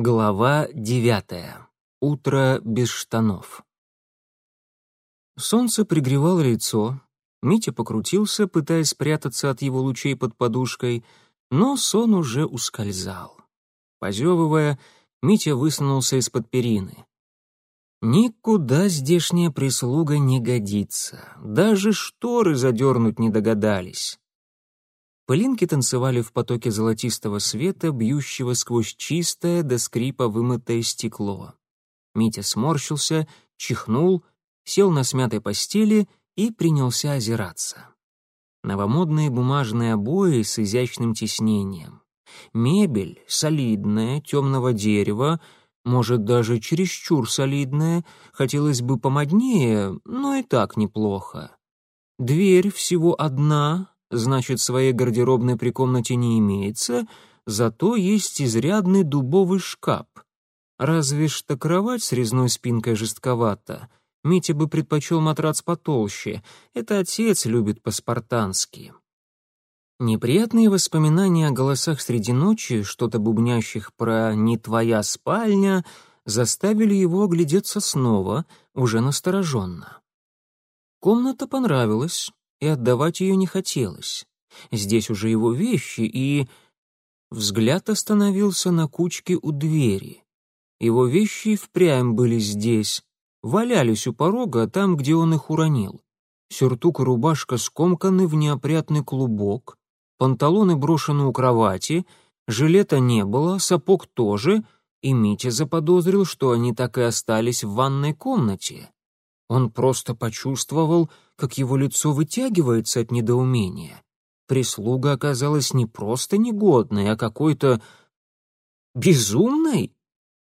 Глава девятая. Утро без штанов. Солнце пригревало лицо. Митя покрутился, пытаясь спрятаться от его лучей под подушкой, но сон уже ускользал. Позевывая, Митя высунулся из-под перины. Никуда здешняя прислуга не годится. Даже шторы задернуть не догадались. Пылинки танцевали в потоке золотистого света, бьющего сквозь чистое до скрипа вымытое стекло. Митя сморщился, чихнул, сел на смятой постели и принялся озираться. Новомодные бумажные обои с изящным тиснением. Мебель солидная, темного дерева, может, даже чересчур солидная, хотелось бы помоднее, но и так неплохо. Дверь всего одна, значит, своей гардеробной при комнате не имеется, зато есть изрядный дубовый шкаф. Разве что кровать с резной спинкой жестковата. Митя бы предпочел матрац потолще. Это отец любит по-спартански. Неприятные воспоминания о голосах среди ночи, что-то бубнящих про «не твоя спальня», заставили его оглядеться снова, уже настороженно. Комната понравилась, и отдавать ее не хотелось. Здесь уже его вещи, и... Взгляд остановился на кучке у двери. Его вещи впрямь были здесь, валялись у порога, там, где он их уронил. Сюртук и рубашка скомканы в неопрятный клубок, панталоны брошены у кровати, жилета не было, сапог тоже, и Митя заподозрил, что они так и остались в ванной комнате. Он просто почувствовал, как его лицо вытягивается от недоумения. Прислуга оказалась не просто негодной, а какой-то безумной.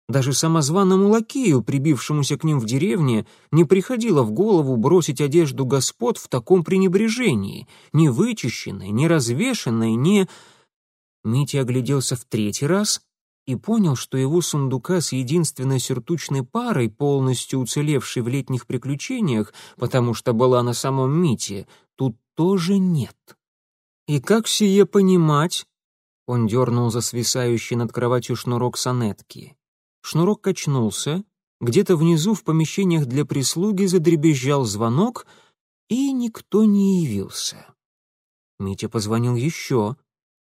Даже самозваному лакею, прибившемуся к ним в деревне, не приходило в голову бросить одежду господ в таком пренебрежении, не вычищенной, не развешенной, не... Митя огляделся в третий раз и понял, что его сундука с единственной сюртучной парой, полностью уцелевшей в летних приключениях, потому что была на самом Мите, тут тоже нет. «И как сие понимать?» Он дернул за свисающий над кроватью шнурок сонетки. Шнурок качнулся, где-то внизу в помещениях для прислуги задребезжал звонок, и никто не явился. Митя позвонил еще,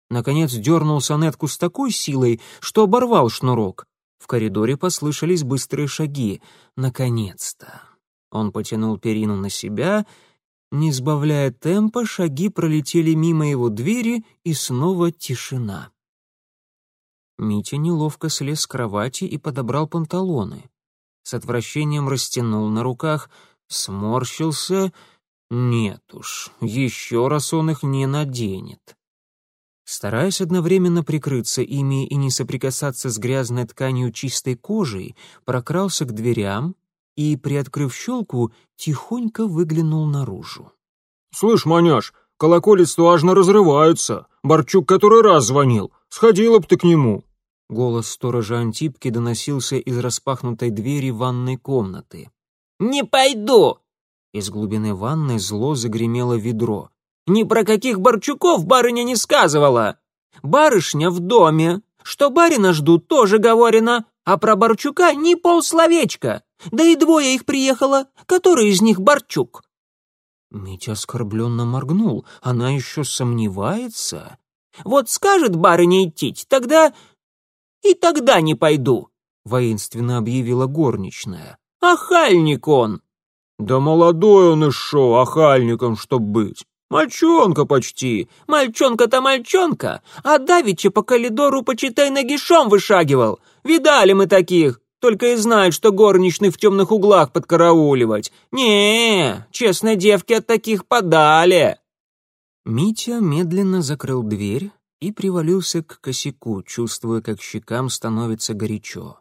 Наконец дернул сонетку с такой силой, что оборвал шнурок. В коридоре послышались быстрые шаги. Наконец-то. Он потянул перину на себя. Не сбавляя темпа, шаги пролетели мимо его двери, и снова тишина. Митя неловко слез с кровати и подобрал панталоны. С отвращением растянул на руках, сморщился. Нет уж, еще раз он их не наденет. Стараясь одновременно прикрыться ими и не соприкасаться с грязной тканью чистой кожей, прокрался к дверям и, приоткрыв щелку, тихонько выглянул наружу. «Слышь, маняш, колоколец-то аж разрываются. Борчук который раз звонил. Сходила б ты к нему». Голос сторожа Антипки доносился из распахнутой двери ванной комнаты. «Не пойду!» Из глубины ванной зло загремело ведро. Ни про каких Борчуков барыня не сказывала. Барышня в доме. Что барина ждут, тоже говорено. А про Борчука ни полсловечка. Да и двое их приехало. Который из них Борчук?» Митя оскорбленно моргнул. Она еще сомневается. «Вот скажет барыня идти, тогда... и тогда не пойду», — воинственно объявила горничная. «Ахальник он!» «Да молодой он еще, ахальником, чтоб быть. «Мальчонка почти! Мальчонка-то мальчонка! А давеча по коридору, почитай, нагишом вышагивал! Видали мы таких! Только и знают, что горничных в темных углах подкарауливать! не честной девки от таких подали!» Митя медленно закрыл дверь и привалился к косяку, чувствуя, как щекам становится горячо.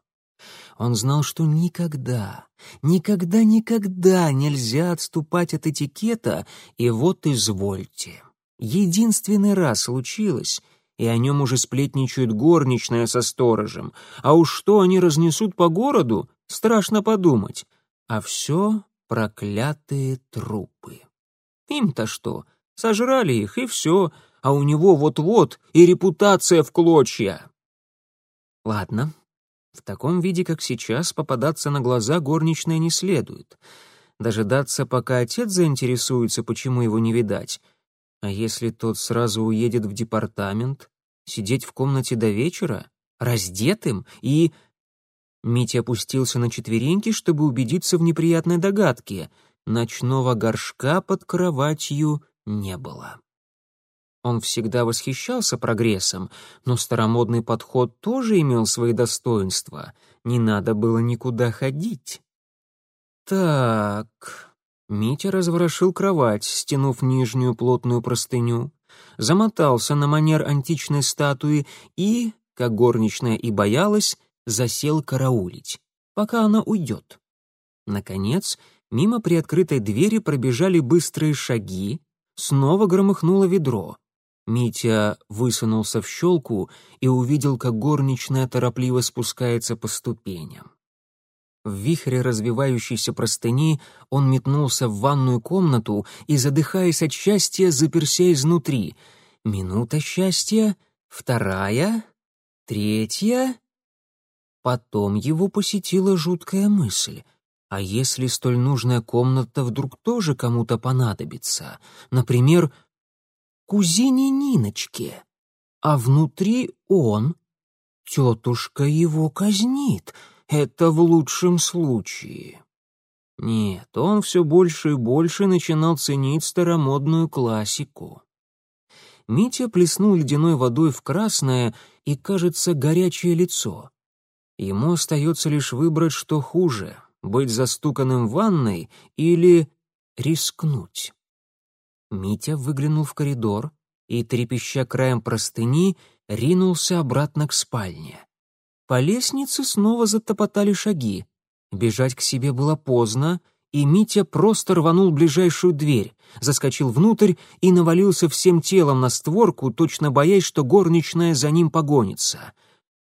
Он знал, что никогда, никогда, никогда нельзя отступать от этикета, и вот извольте. Единственный раз случилось, и о нем уже сплетничают горничная со сторожем. А уж что они разнесут по городу, страшно подумать. А все проклятые трупы. Им-то что, сожрали их, и все, а у него вот-вот и репутация в клочья. Ладно, В таком виде, как сейчас, попадаться на глаза горничной не следует. Дожидаться, пока отец заинтересуется, почему его не видать. А если тот сразу уедет в департамент, сидеть в комнате до вечера, раздетым и... Митя опустился на четвереньки, чтобы убедиться в неприятной догадке. Ночного горшка под кроватью не было. Он всегда восхищался прогрессом, но старомодный подход тоже имел свои достоинства. Не надо было никуда ходить. Так, Митя разворошил кровать, стянув нижнюю плотную простыню, замотался на манер античной статуи и, как горничная и боялась, засел караулить, пока она уйдет. Наконец, мимо приоткрытой двери пробежали быстрые шаги, снова громыхнуло ведро. Митя высунулся в щелку и увидел, как горничная торопливо спускается по ступеням. В вихре развивающейся простыни он метнулся в ванную комнату и, задыхаясь от счастья, заперся изнутри. Минута счастья, вторая, третья. Потом его посетила жуткая мысль. А если столь нужная комната вдруг тоже кому-то понадобится? Например, кузине Ниночке. А внутри он, тетушка его казнит — это в лучшем случае. Нет, он все больше и больше начинал ценить старомодную классику. Митя плеснул ледяной водой в красное и, кажется, горячее лицо. Ему остается лишь выбрать, что хуже — быть застуканным в ванной или рискнуть. Митя выглянул в коридор и, трепеща краем простыни, ринулся обратно к спальне. По лестнице снова затопотали шаги. Бежать к себе было поздно, и Митя просто рванул ближайшую дверь, заскочил внутрь и навалился всем телом на створку, точно боясь, что горничная за ним погонится.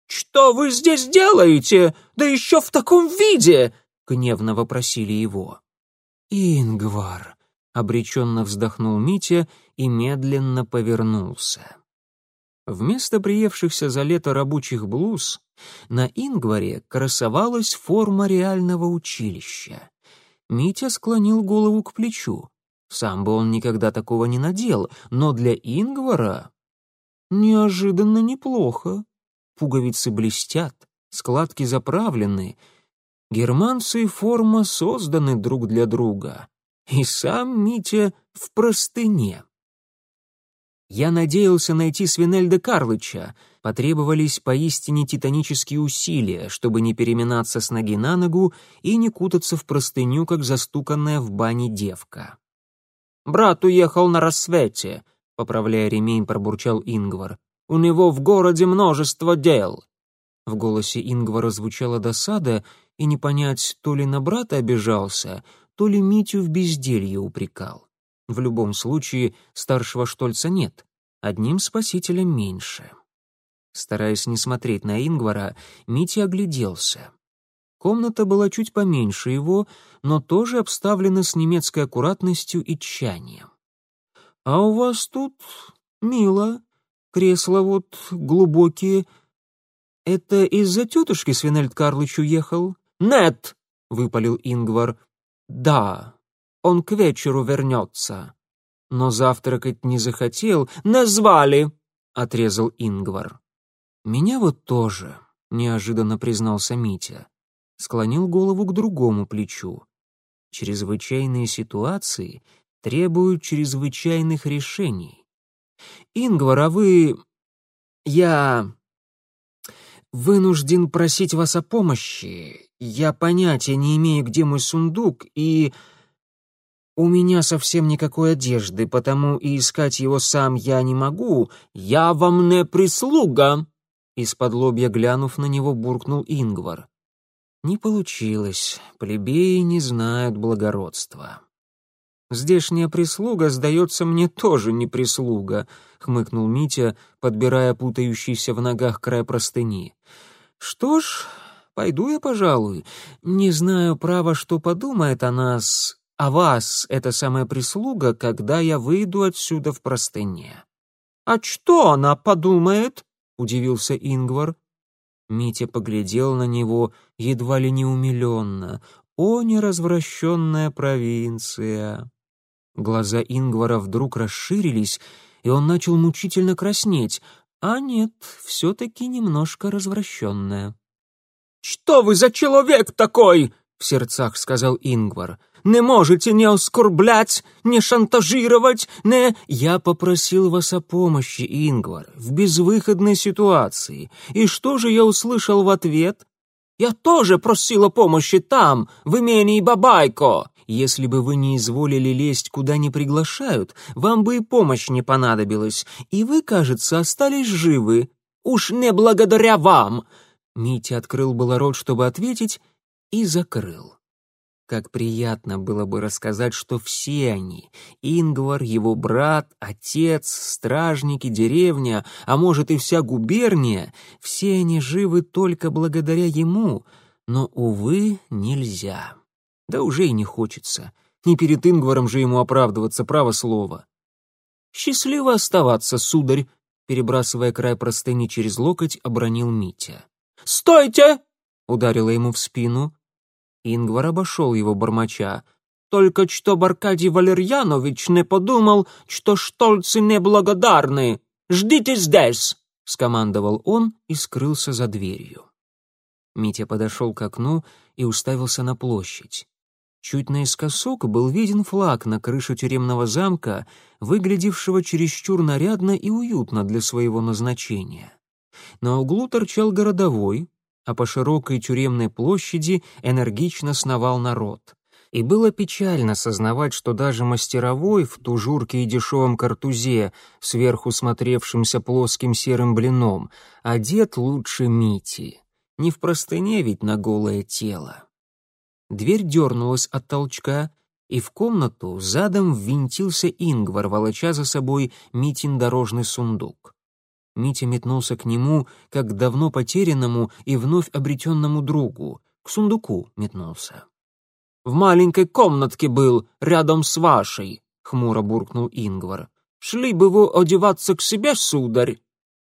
«Что вы здесь делаете? Да еще в таком виде!» — гневно вопросили его. «Ингвар», — обреченно вздохнул Митя и медленно повернулся. Вместо приевшихся за лето рабочих блуз на Ингваре красовалась форма реального училища. Митя склонил голову к плечу. Сам бы он никогда такого не надел, но для Ингвара неожиданно неплохо. Пуговицы блестят, складки заправлены. Германцы и форма созданы друг для друга. И сам Митя в простыне. Я надеялся найти Свинельда Карлыча. Потребовались поистине титанические усилия, чтобы не переминаться с ноги на ногу и не кутаться в простыню, как застуканная в бане девка. «Брат уехал на рассвете», — поправляя ремень, пробурчал Ингвар. «У него в городе множество дел». В голосе Ингвара звучала досада, и не понять, то ли на брата обижался, то ли Митю в безделье упрекал. В любом случае, старшего Штольца нет. Одним спасителем меньше. Стараясь не смотреть на Ингвара, Митя огляделся. Комната была чуть поменьше его, но тоже обставлена с немецкой аккуратностью и тщанием. «А у вас тут мило. Кресла вот глубокие. Это из-за тетушки Свинельд Карлыч уехал?» «Нет!» — выпалил Ингвар. «Да, он к вечеру вернется». Но завтракать не захотел. «Назвали!» — отрезал Ингвар. «Меня вот тоже», — неожиданно признался Митя. Склонил голову к другому плечу. «Чрезвычайные ситуации требуют чрезвычайных решений. Ингвар, а вы... Я... вынужден просить вас о помощи. Я понятия не имею, где мой сундук, и...» «У меня совсем никакой одежды, потому и искать его сам я не могу. Я вам не прислуга!» Из-под лобья глянув на него, буркнул Ингвар. «Не получилось. Плебеи не знают благородства». «Здешняя прислуга, сдается мне, тоже не прислуга», — хмыкнул Митя, подбирая путающийся в ногах край простыни. «Что ж, пойду я, пожалуй. Не знаю, право, что подумает о нас а вас эта самая прислуга, когда я выйду отсюда в простыне». «А что она подумает?» — удивился Ингвар. Митя поглядел на него едва ли не умиленно. «О, неразвращенная провинция!» Глаза Ингвара вдруг расширились, и он начал мучительно краснеть. А нет, все-таки немножко развращенная. «Что вы за человек такой?» — в сердцах сказал Ингвар. «Не можете не оскорблять, не шантажировать, не...» «Я попросил вас о помощи, Ингвар, в безвыходной ситуации. И что же я услышал в ответ?» «Я тоже просил о помощи там, в имении Бабайко!» Если бы вы не изволили лезть, куда не приглашают, вам бы и помощь не понадобилась, и вы, кажется, остались живы. Уж не благодаря вам!» Митя открыл было рот, чтобы ответить, и закрыл. Как приятно было бы рассказать, что все они — Ингвар, его брат, отец, стражники, деревня, а может и вся губерния — все они живы только благодаря ему, но, увы, нельзя. Да уже и не хочется. Не перед Ингваром же ему оправдываться, право слово. «Счастливо оставаться, сударь», — перебрасывая край простыни через локоть, обронил Митя. «Стойте!» — ударила ему в спину. Ингвар обошел его бормоча. «Только что Аркадий Валерьянович не подумал, что штольцы неблагодарны. Ждите здесь!» — скомандовал он и скрылся за дверью. Митя подошел к окну и уставился на площадь. Чуть наискосок был виден флаг на крыше тюремного замка, выглядевшего чересчур нарядно и уютно для своего назначения. На углу торчал городовой, а по широкой тюремной площади энергично сновал народ. И было печально сознавать, что даже мастеровой в тужурке и дешевом картузе, сверху смотревшимся плоским серым блином, одет лучше Мити. Не в простыне ведь на голое тело. Дверь дернулась от толчка, и в комнату задом ввинтился Ингвар, волоча за собой Митин дорожный сундук. Митя метнулся к нему, как к давно потерянному и вновь обретенному другу. К сундуку метнулся. «В маленькой комнатке был, рядом с вашей», — хмуро буркнул Ингвар. «Шли бы вы одеваться к себе, сударь».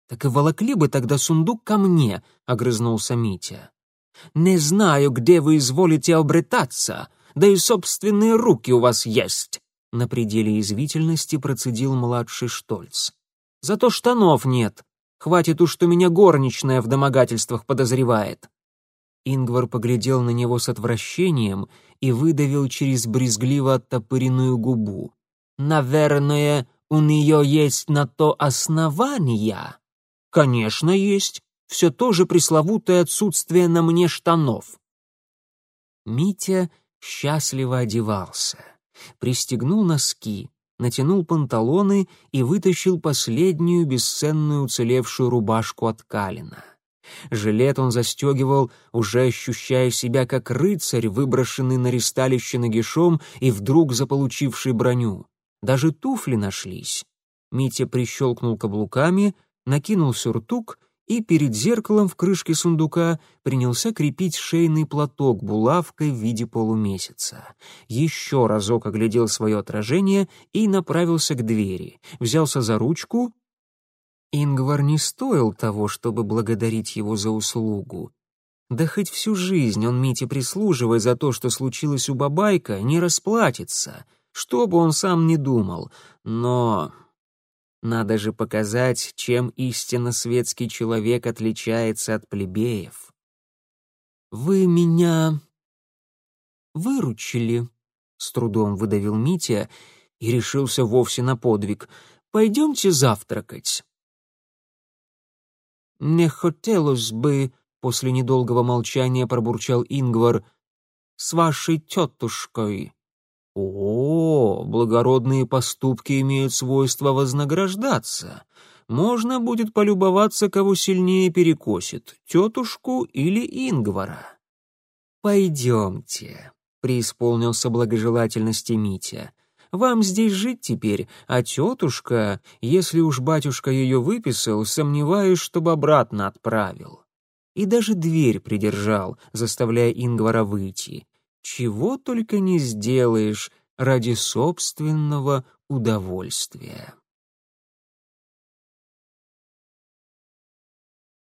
«Так и волокли бы тогда сундук ко мне», — огрызнулся Митя. «Не знаю, где вы изволите обретаться, да и собственные руки у вас есть», — на пределе извительности процедил младший Штольц. Зато штанов нет. Хватит уж, что меня горничная в домогательствах подозревает». Ингвар поглядел на него с отвращением и выдавил через брезгливо оттопыренную губу. «Наверное, у нее есть на то основания?» «Конечно, есть. Все то же пресловутое отсутствие на мне штанов». Митя счастливо одевался, пристегнул носки, натянул панталоны и вытащил последнюю бесценную уцелевшую рубашку от Калина. Жилет он застегивал, уже ощущая себя как рыцарь, выброшенный на ристалище нагишом и вдруг заполучивший броню. Даже туфли нашлись. Митя прищелкнул каблуками, накинул сюртук и перед зеркалом в крышке сундука принялся крепить шейный платок булавкой в виде полумесяца. Еще разок оглядел свое отражение и направился к двери. Взялся за ручку. Ингвар не стоил того, чтобы благодарить его за услугу. Да хоть всю жизнь он Мите прислуживая за то, что случилось у Бабайка, не расплатится, что бы он сам не думал. Но надо же показать, чем истинно светский человек отличается от плебеев. «Вы меня выручили», — с трудом выдавил Митя и решился вовсе на подвиг. «Пойдемте завтракать». «Не хотелось бы», — после недолгого молчания пробурчал Ингвар, — «с вашей тетушкой». О, благородные поступки имеют свойство вознаграждаться. Можно будет полюбоваться, кого сильнее перекосит, тетушку или Ингвара. «Пойдемте», — преисполнился благожелательности Митя. «Вам здесь жить теперь, а тетушка, если уж батюшка ее выписал, сомневаюсь, чтобы обратно отправил». И даже дверь придержал, заставляя Ингвара выйти чего только не сделаешь ради собственного удовольствия.